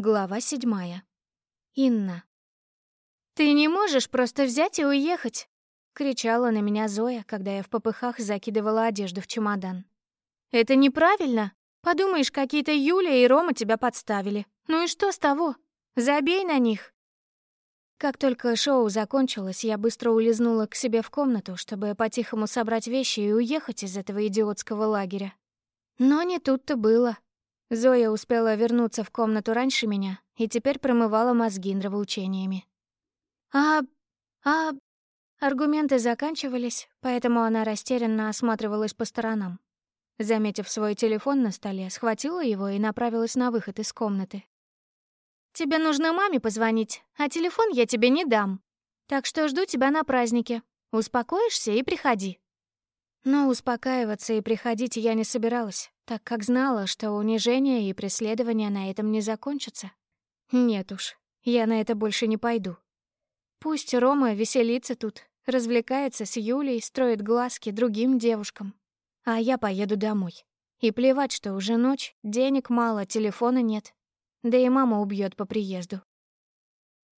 Глава седьмая. Инна. «Ты не можешь просто взять и уехать!» — кричала на меня Зоя, когда я в попыхах закидывала одежду в чемодан. «Это неправильно! Подумаешь, какие-то Юля и Рома тебя подставили. Ну и что с того? Забей на них!» Как только шоу закончилось, я быстро улизнула к себе в комнату, чтобы по-тихому собрать вещи и уехать из этого идиотского лагеря. Но не тут-то было. Зоя успела вернуться в комнату раньше меня и теперь промывала мозги нравоучениями. «А... а...» Аргументы заканчивались, поэтому она растерянно осматривалась по сторонам. Заметив свой телефон на столе, схватила его и направилась на выход из комнаты. «Тебе нужно маме позвонить, а телефон я тебе не дам. Так что жду тебя на празднике. Успокоишься и приходи». Но успокаиваться и приходить я не собиралась, так как знала, что унижение и преследование на этом не закончатся. Нет уж, я на это больше не пойду. Пусть Рома веселится тут, развлекается с Юлей, строит глазки другим девушкам. А я поеду домой. И плевать, что уже ночь, денег мало, телефона нет. Да и мама убьет по приезду.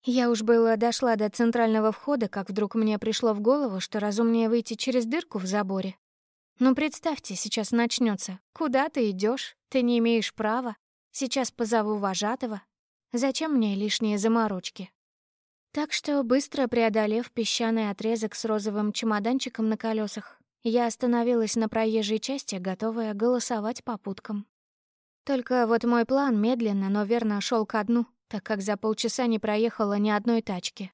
Я уж было дошла до центрального входа, как вдруг мне пришло в голову, что разумнее выйти через дырку в заборе. Ну, представьте, сейчас начнется. Куда ты идешь? Ты не имеешь права. Сейчас позову вожатого. Зачем мне лишние заморочки? Так что, быстро преодолев песчаный отрезок с розовым чемоданчиком на колесах, я остановилась на проезжей части, готовая голосовать попуткам. Только вот мой план медленно, но верно шел ко дну так как за полчаса не проехала ни одной тачки.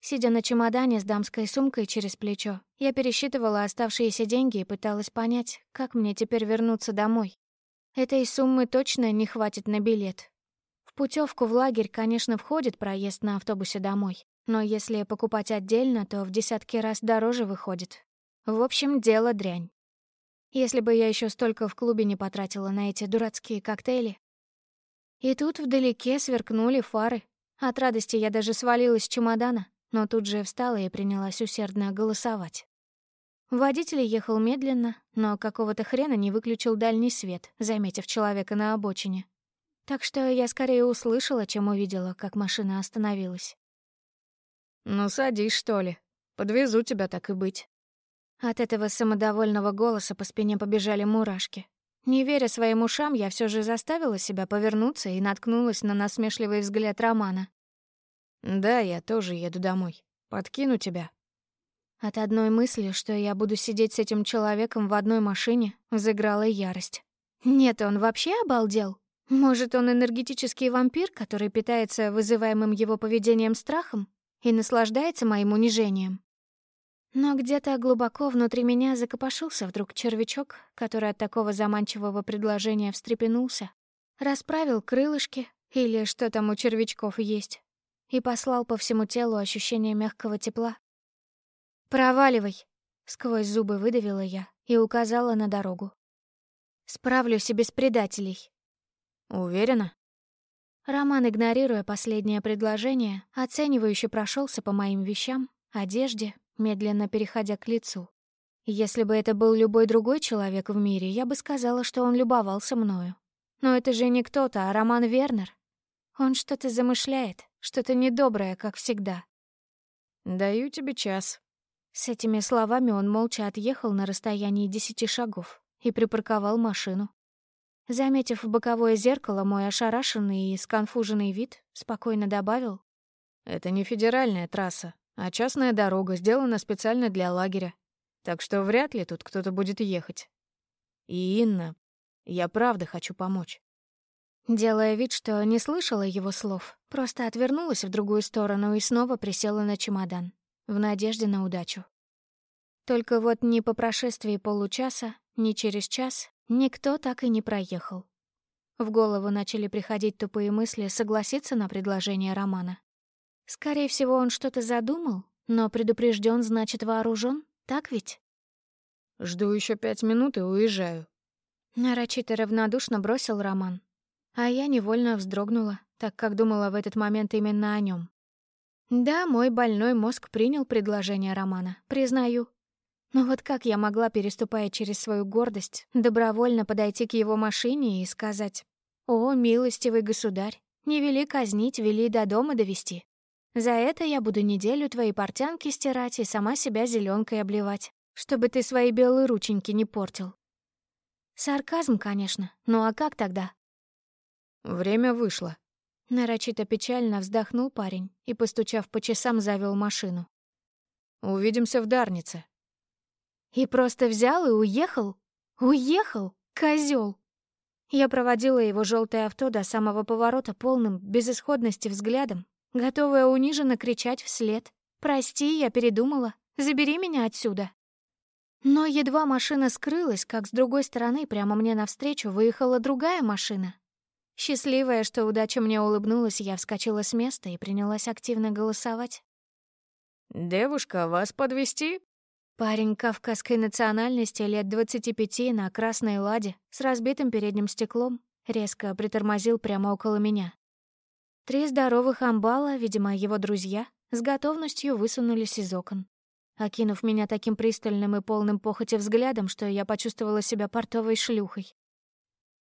Сидя на чемодане с дамской сумкой через плечо, я пересчитывала оставшиеся деньги и пыталась понять, как мне теперь вернуться домой. Этой суммы точно не хватит на билет. В путевку в лагерь, конечно, входит проезд на автобусе домой, но если покупать отдельно, то в десятки раз дороже выходит. В общем, дело дрянь. Если бы я еще столько в клубе не потратила на эти дурацкие коктейли, и тут вдалеке сверкнули фары. От радости я даже свалилась с чемодана, но тут же встала и принялась усердно голосовать. Водитель ехал медленно, но какого-то хрена не выключил дальний свет, заметив человека на обочине. Так что я скорее услышала, чем увидела, как машина остановилась. «Ну, садись, что ли. Подвезу тебя, так и быть». От этого самодовольного голоса по спине побежали мурашки. Не веря своим ушам, я все же заставила себя повернуться и наткнулась на насмешливый взгляд Романа. «Да, я тоже еду домой. Подкину тебя». От одной мысли, что я буду сидеть с этим человеком в одной машине, взыграла ярость. Нет, он вообще обалдел? Может, он энергетический вампир, который питается вызываемым его поведением страхом и наслаждается моим унижением? Но где-то глубоко внутри меня закопошился вдруг червячок, который от такого заманчивого предложения встрепенулся, расправил крылышки, или что там у червячков есть, и послал по всему телу ощущение мягкого тепла. «Проваливай!» — сквозь зубы выдавила я и указала на дорогу. «Справлюсь и без предателей». «Уверена?» Роман, игнорируя последнее предложение, оценивающе прошелся по моим вещам, одежде, медленно переходя к лицу. Если бы это был любой другой человек в мире, я бы сказала, что он любовался мною. Но это же не кто-то, а Роман Вернер. Он что-то замышляет, что-то недоброе, как всегда. «Даю тебе час». С этими словами он молча отъехал на расстоянии десяти шагов и припарковал машину. Заметив в боковое зеркало мой ошарашенный и сконфуженный вид, спокойно добавил. «Это не федеральная трасса, а частная дорога сделана специально для лагеря, так что вряд ли тут кто-то будет ехать. И Инна, я правда хочу помочь. Делая вид, что не слышала его слов, просто отвернулась в другую сторону и снова присела на чемодан, в надежде на удачу. Только вот ни по прошествии получаса, ни через час никто так и не проехал. В голову начали приходить тупые мысли согласиться на предложение Романа. Скорее всего, он что-то задумал, но предупрежден, значит вооружен, так ведь? Жду еще пять минут и уезжаю. Нарочито равнодушно бросил Роман. А я невольно вздрогнула, так как думала в этот момент именно о нем. Да, мой больной мозг принял предложение Романа, признаю. Но вот как я могла, переступая через свою гордость, добровольно подойти к его машине и сказать «О, милостивый государь, Не вели казнить, вели до дома довести. За это я буду неделю твои портянки стирать и сама себя зеленкой обливать, чтобы ты свои белые рученьки не портил. Сарказм, конечно, ну а как тогда? Время вышло. Нарочито печально вздохнул парень и, постучав по часам, завел машину. Увидимся в Дарнице. И просто взял и уехал? Уехал? Козёл! Я проводила его желтое авто до самого поворота полным безысходности взглядом, готовая униженно кричать вслед. «Прости, я передумала. Забери меня отсюда». Но едва машина скрылась, как с другой стороны прямо мне навстречу выехала другая машина. Счастливая, что удача мне улыбнулась, я вскочила с места и принялась активно голосовать. «Девушка, вас подвести? Парень кавказской национальности лет 25 на красной ладе с разбитым передним стеклом резко притормозил прямо около меня. Три здоровых амбала, видимо, его друзья, с готовностью высунулись из окон, окинув меня таким пристальным и полным похоти взглядом, что я почувствовала себя портовой шлюхой.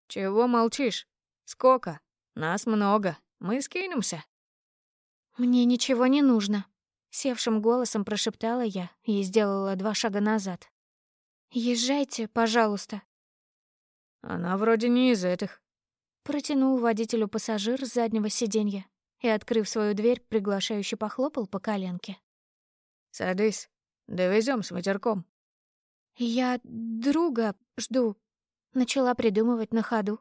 «Чего молчишь? Сколько? Нас много. Мы скинемся». «Мне ничего не нужно», Севшим голосом прошептала я и сделала два шага назад. «Езжайте, пожалуйста». «Она вроде не из этих». Протянул водителю пассажир с заднего сиденья и, открыв свою дверь, приглашающе похлопал по коленке. «Садись, довезем с матерком». «Я друга жду», — начала придумывать на ходу.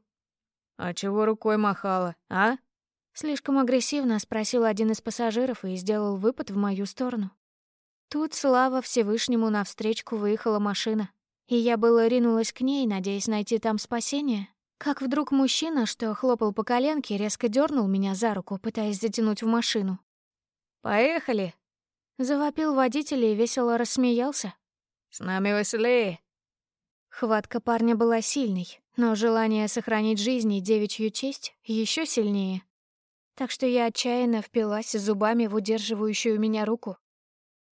«А чего рукой махала, а?» Слишком агрессивно спросил один из пассажиров и сделал выпад в мою сторону. Тут, слава Всевышнему, навстречку выехала машина. И я было ринулась к ней, надеясь найти там спасение. Как вдруг мужчина, что хлопал по коленке, резко дернул меня за руку, пытаясь затянуть в машину. «Поехали!» Завопил водитель и весело рассмеялся. «С нами веселее!» Хватка парня была сильной, но желание сохранить жизнь и девичью честь еще сильнее. Так что я отчаянно впилась зубами в удерживающую меня руку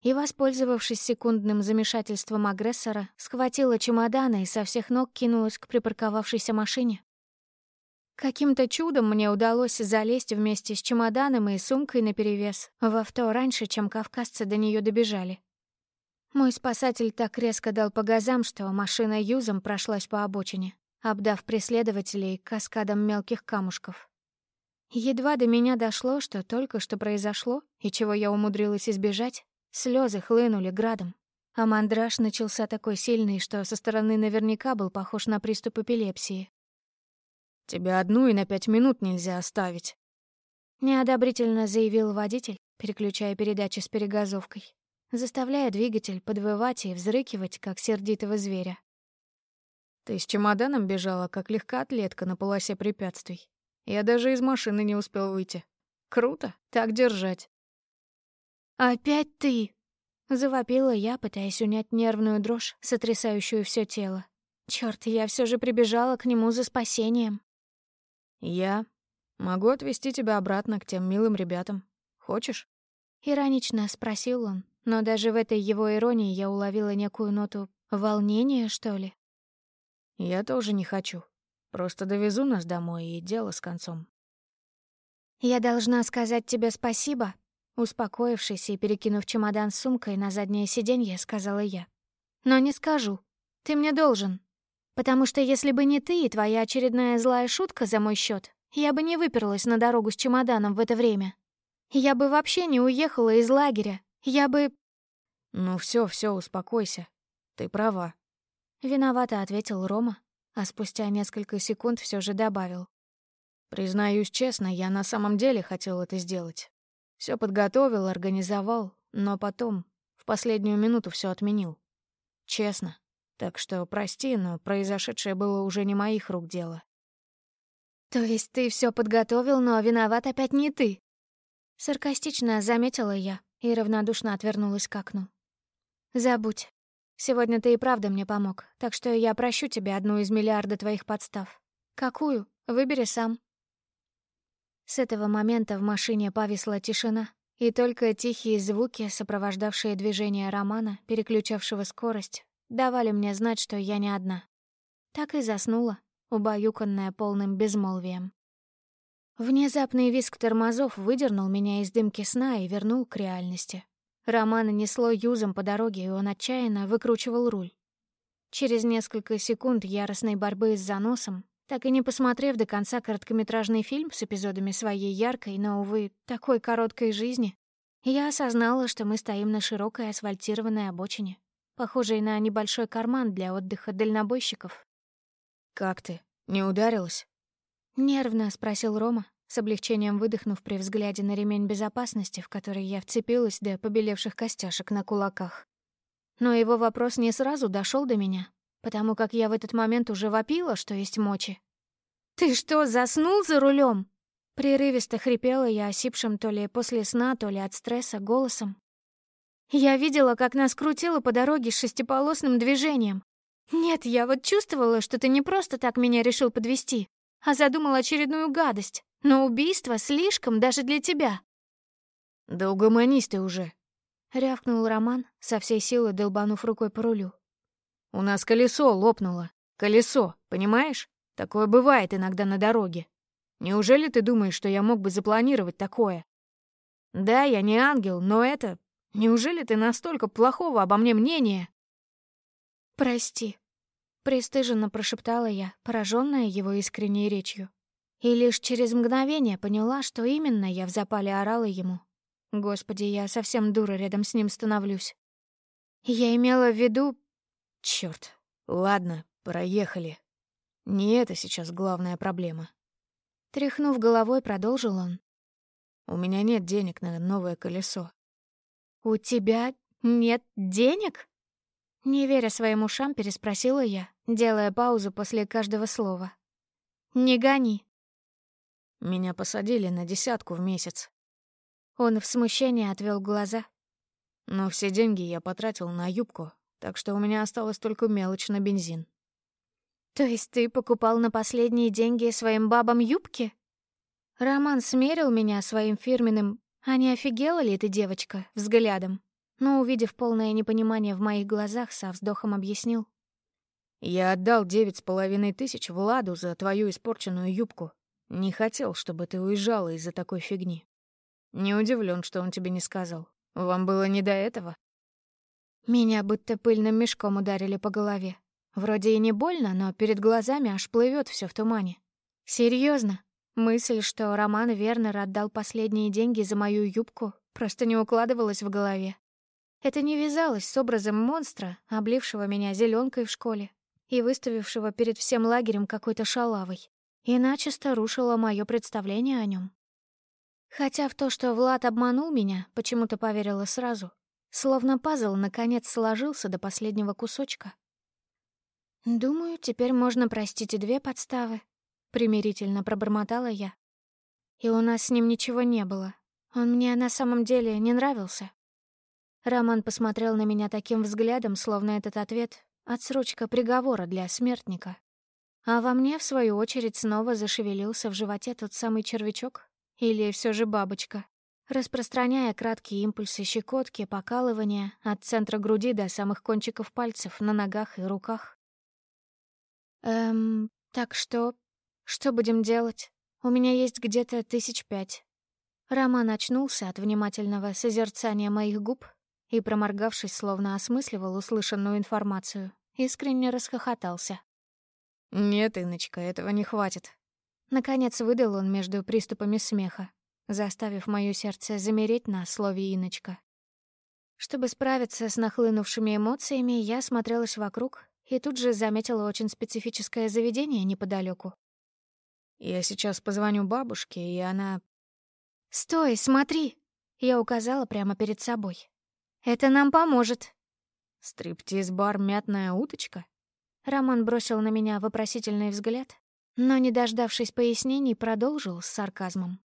и, воспользовавшись секундным замешательством агрессора, схватила чемоданы и со всех ног кинулась к припарковавшейся машине. Каким-то чудом мне удалось залезть вместе с чемоданом и сумкой наперевес в авто раньше, чем кавказцы до нее добежали. Мой спасатель так резко дал по газам, что машина юзом прошлась по обочине, обдав преследователей каскадом мелких камушков. Едва до меня дошло, что только что произошло, и чего я умудрилась избежать, слезы хлынули градом. А мандраж начался такой сильный, что со стороны наверняка был похож на приступ эпилепсии. «Тебя одну и на пять минут нельзя оставить», — неодобрительно заявил водитель, переключая передачи с перегазовкой, заставляя двигатель подвывать и взрыкивать, как сердитого зверя. «Ты с чемоданом бежала, как легкоатлетка на полосе препятствий. Я даже из машины не успел выйти. Круто, так держать. «Опять ты!» — завопила я, пытаясь унять нервную дрожь, сотрясающую все тело. Черт, я все же прибежала к нему за спасением. «Я могу отвезти тебя обратно к тем милым ребятам. Хочешь?» Иронично спросил он, но даже в этой его иронии я уловила некую ноту волнения, что ли. «Я тоже не хочу», Просто довезу нас домой, и дело с концом. Я должна сказать тебе спасибо, успокоившись и перекинув чемодан с сумкой на заднее сиденье, сказала я. Но не скажу. Ты мне должен. Потому что если бы не ты и твоя очередная злая шутка за мой счет, я бы не выперлась на дорогу с чемоданом в это время. Я бы вообще не уехала из лагеря. Я бы... Ну все, все, успокойся. Ты права. Виновато ответил Рома, а спустя несколько секунд все же добавил. «Признаюсь честно, я на самом деле хотел это сделать. Все подготовил, организовал, но потом, в последнюю минуту все отменил. Честно. Так что прости, но произошедшее было уже не моих рук дело». «То есть ты все подготовил, но виноват опять не ты?» Саркастично заметила я и равнодушно отвернулась к окну. «Забудь. Сегодня ты и правда мне помог, так что я прощу тебе одну из миллиарда твоих подстав. Какую? Выбери сам. С этого момента в машине повисла тишина, и только тихие звуки, сопровождавшие движение Романа, переключавшего скорость, давали мне знать, что я не одна. Так и заснула, убаюканная полным безмолвием. Внезапный визг тормозов выдернул меня из дымки сна и вернул к реальности. Романа несло юзом по дороге, и он отчаянно выкручивал руль. Через несколько секунд яростной борьбы с заносом, так и не посмотрев до конца короткометражный фильм с эпизодами своей яркой, но, увы, такой короткой жизни, я осознала, что мы стоим на широкой асфальтированной обочине, похожей на небольшой карман для отдыха дальнобойщиков. «Как ты? Не ударилась?» Нервно спросил Рома, с облегчением выдохнув при взгляде на ремень безопасности, в который я вцепилась до побелевших костяшек на кулаках. Но его вопрос не сразу дошел до меня, потому как я в этот момент уже вопила, что есть мочи. «Ты что, заснул за рулем? Прерывисто хрипела я осипшим то ли после сна, то ли от стресса голосом. Я видела, как нас крутило по дороге с шестиполосным движением. Нет, я вот чувствовала, что ты не просто так меня решил подвести, а задумал очередную гадость. Но убийство слишком даже для тебя. «Да угомонись ты уже», — рявкнул Роман, со всей силы долбанув рукой по рулю. «У нас колесо лопнуло. Колесо, понимаешь? Такое бывает иногда на дороге. Неужели ты думаешь, что я мог бы запланировать такое? Да, я не ангел, но это... Неужели ты настолько плохого обо мне мнения?» «Прости», — пристыженно прошептала я, пораженная его искренней речью. И лишь через мгновение поняла, что именно я в запале орала ему. Господи, я совсем дура рядом с ним становлюсь. Я имела в виду... Чёрт. Ладно, проехали. Не это сейчас главная проблема. Тряхнув головой, продолжил он. У меня нет денег на новое колесо. У тебя нет денег? Не веря своим ушам, переспросила я, делая паузу после каждого слова. Не гони. Меня посадили на десятку в месяц. Он в смущении отвел глаза. Но все деньги я потратил на юбку, так что у меня осталось только мелочь на бензин. То есть ты покупал на последние деньги своим бабам юбки? Роман смерил меня своим фирменным «А не офигела ли ты, девочка?» взглядом, но, увидев полное непонимание в моих глазах, со вздохом объяснил. «Я отдал девять с половиной тысяч Владу за твою испорченную юбку. Не хотел, чтобы ты уезжала из-за такой фигни. Не удивлен, что он тебе не сказал. Вам было не до этого. Меня будто пыльным мешком ударили по голове. Вроде и не больно, но перед глазами аж плывет все в тумане. Серьезно, мысль, что Роман Вернер отдал последние деньги за мою юбку, просто не укладывалась в голове. Это не вязалось с образом монстра, облившего меня зеленкой в школе и выставившего перед всем лагерем какой-то шалавой и начисто рушило мое представление о нем. Хотя в то, что Влад обманул меня, почему-то поверила сразу. Словно пазл наконец сложился до последнего кусочка. «Думаю, теперь можно простить и две подставы», — примирительно пробормотала я. И у нас с ним ничего не было. Он мне на самом деле не нравился. Роман посмотрел на меня таким взглядом, словно этот ответ — отсрочка приговора для смертника. А во мне, в свою очередь, снова зашевелился в животе тот самый червячок, или все же бабочка, распространяя краткие импульсы щекотки, покалывания от центра груди до самых кончиков пальцев на ногах и руках. «Эм, так что? Что будем делать? У меня есть где-то тысяч пять». Роман очнулся от внимательного созерцания моих губ и, проморгавшись, словно осмысливал услышанную информацию, искренне расхохотался. «Нет, Иночка, этого не хватит». Наконец выдал он между приступами смеха, заставив моё сердце замереть на слове «Иночка». Чтобы справиться с нахлынувшими эмоциями, я смотрелась вокруг и тут же заметила очень специфическое заведение неподалеку. «Я сейчас позвоню бабушке, и она...» «Стой, смотри!» — я указала прямо перед собой. «Это нам поможет!» «Стриптиз-бар «Мятная уточка»?» Роман бросил на меня вопросительный взгляд, но, не дождавшись пояснений, продолжил с сарказмом.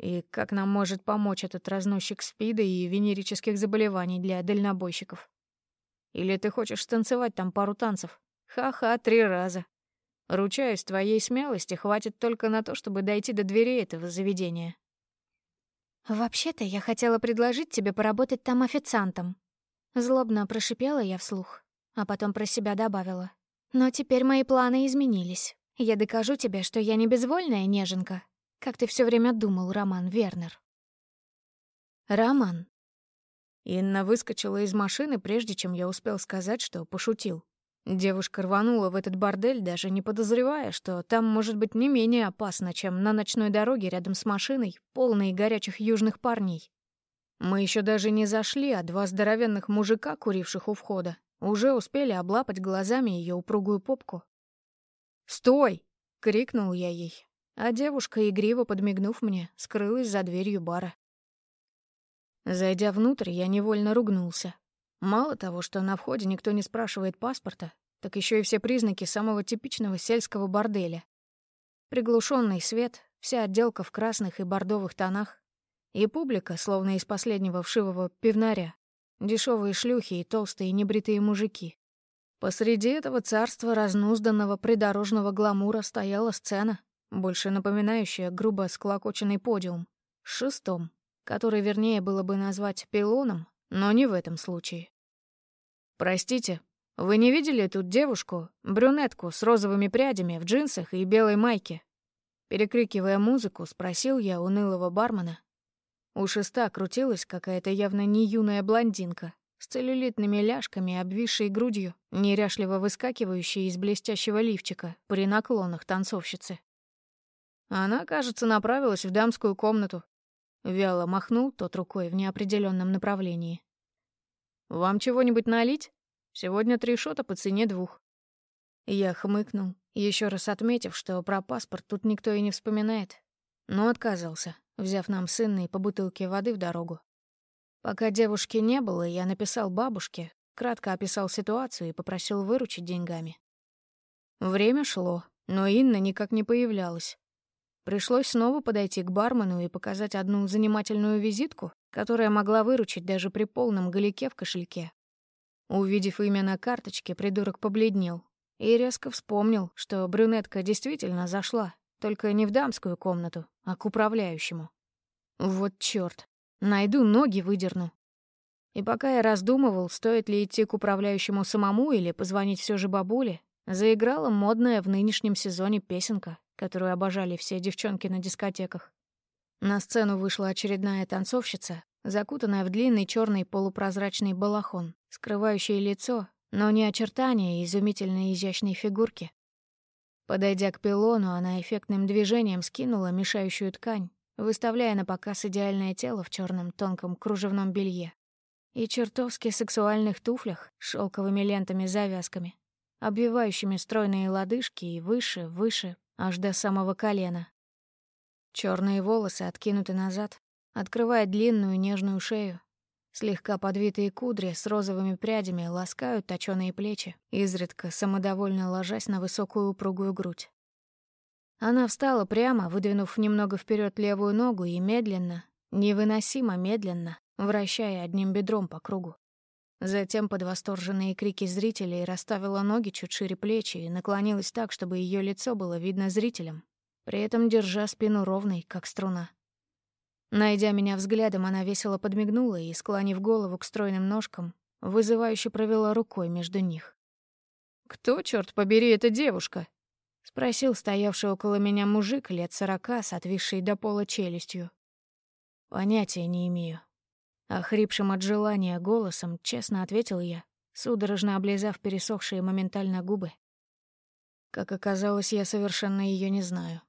«И как нам может помочь этот разносчик СПИДа и венерических заболеваний для дальнобойщиков? Или ты хочешь станцевать там пару танцев? Ха-ха, три раза. Ручаюсь, твоей смелости хватит только на то, чтобы дойти до дверей этого заведения». «Вообще-то я хотела предложить тебе поработать там официантом». Злобно прошипела я вслух, а потом про себя добавила. Но теперь мои планы изменились. Я докажу тебе, что я не безвольная неженка. Как ты все время думал, Роман Вернер. Роман. Инна выскочила из машины, прежде чем я успел сказать, что пошутил. Девушка рванула в этот бордель, даже не подозревая, что там может быть не менее опасно, чем на ночной дороге рядом с машиной, полной горячих южных парней. Мы еще даже не зашли, а два здоровенных мужика, куривших у входа, уже успели облапать глазами ее упругую попку. «Стой!» — крикнул я ей, а девушка, игриво подмигнув мне, скрылась за дверью бара. Зайдя внутрь, я невольно ругнулся. Мало того, что на входе никто не спрашивает паспорта, так еще и все признаки самого типичного сельского борделя. Приглушенный свет, вся отделка в красных и бордовых тонах, и публика, словно из последнего вшивого пивнаря, дешевые шлюхи и толстые небритые мужики. Посреди этого царства разнузданного придорожного гламура стояла сцена, больше напоминающая грубо склокоченный подиум, шестом, который вернее было бы назвать пилоном, но не в этом случае. «Простите, вы не видели тут девушку, брюнетку с розовыми прядями в джинсах и белой майке?» Перекрикивая музыку, спросил я унылого бармена. У шеста крутилась какая-то явно не юная блондинка, с целлюлитными ляжками, обвисшей грудью, неряшливо выскакивающей из блестящего лифчика при наклонах танцовщицы. Она, кажется, направилась в дамскую комнату. Вяло махнул тот рукой в неопределенном направлении. «Вам чего-нибудь налить? Сегодня три шота по цене двух». Я хмыкнул, еще раз отметив, что про паспорт тут никто и не вспоминает, но отказался, взяв нам с по бутылке воды в дорогу. Пока девушки не было, я написал бабушке, кратко описал ситуацию и попросил выручить деньгами. Время шло, но Инна никак не появлялась. Пришлось снова подойти к бармену и показать одну занимательную визитку, которая могла выручить даже при полном голике в кошельке. Увидев имя на карточке, придурок побледнел и резко вспомнил, что брюнетка действительно зашла, только не в дамскую комнату, а к управляющему. Вот чёрт. Найду, ноги выдерну. И пока я раздумывал, стоит ли идти к управляющему самому или позвонить все же бабуле, заиграла модная в нынешнем сезоне песенка, которую обожали все девчонки на дискотеках. На сцену вышла очередная танцовщица, закутанная в длинный черный полупрозрачный балахон, скрывающий лицо, но не очертания изумительной изящной фигурки. Подойдя к пилону, она эффектным движением скинула мешающую ткань, выставляя на показ идеальное тело в черном тонком кружевном белье и чертовски сексуальных туфлях с шелковыми лентами-завязками, обвивающими стройные лодыжки и выше, выше, аж до самого колена. Черные волосы откинуты назад, открывая длинную нежную шею. Слегка подвитые кудри с розовыми прядями ласкают точёные плечи, изредка самодовольно ложась на высокую упругую грудь. Она встала прямо, выдвинув немного вперед левую ногу и медленно, невыносимо медленно, вращая одним бедром по кругу. Затем под восторженные крики зрителей расставила ноги чуть шире плечи и наклонилась так, чтобы ее лицо было видно зрителям, при этом держа спину ровной, как струна. Найдя меня взглядом, она весело подмигнула и, склонив голову к стройным ножкам, вызывающе провела рукой между них. «Кто, черт побери, эта девушка?» — спросил стоявший около меня мужик лет сорока с отвисшей до пола челюстью. «Понятия не имею». Охрипшим от желания голосом честно ответил я, судорожно облизав пересохшие моментально губы. Как оказалось, я совершенно ее не знаю.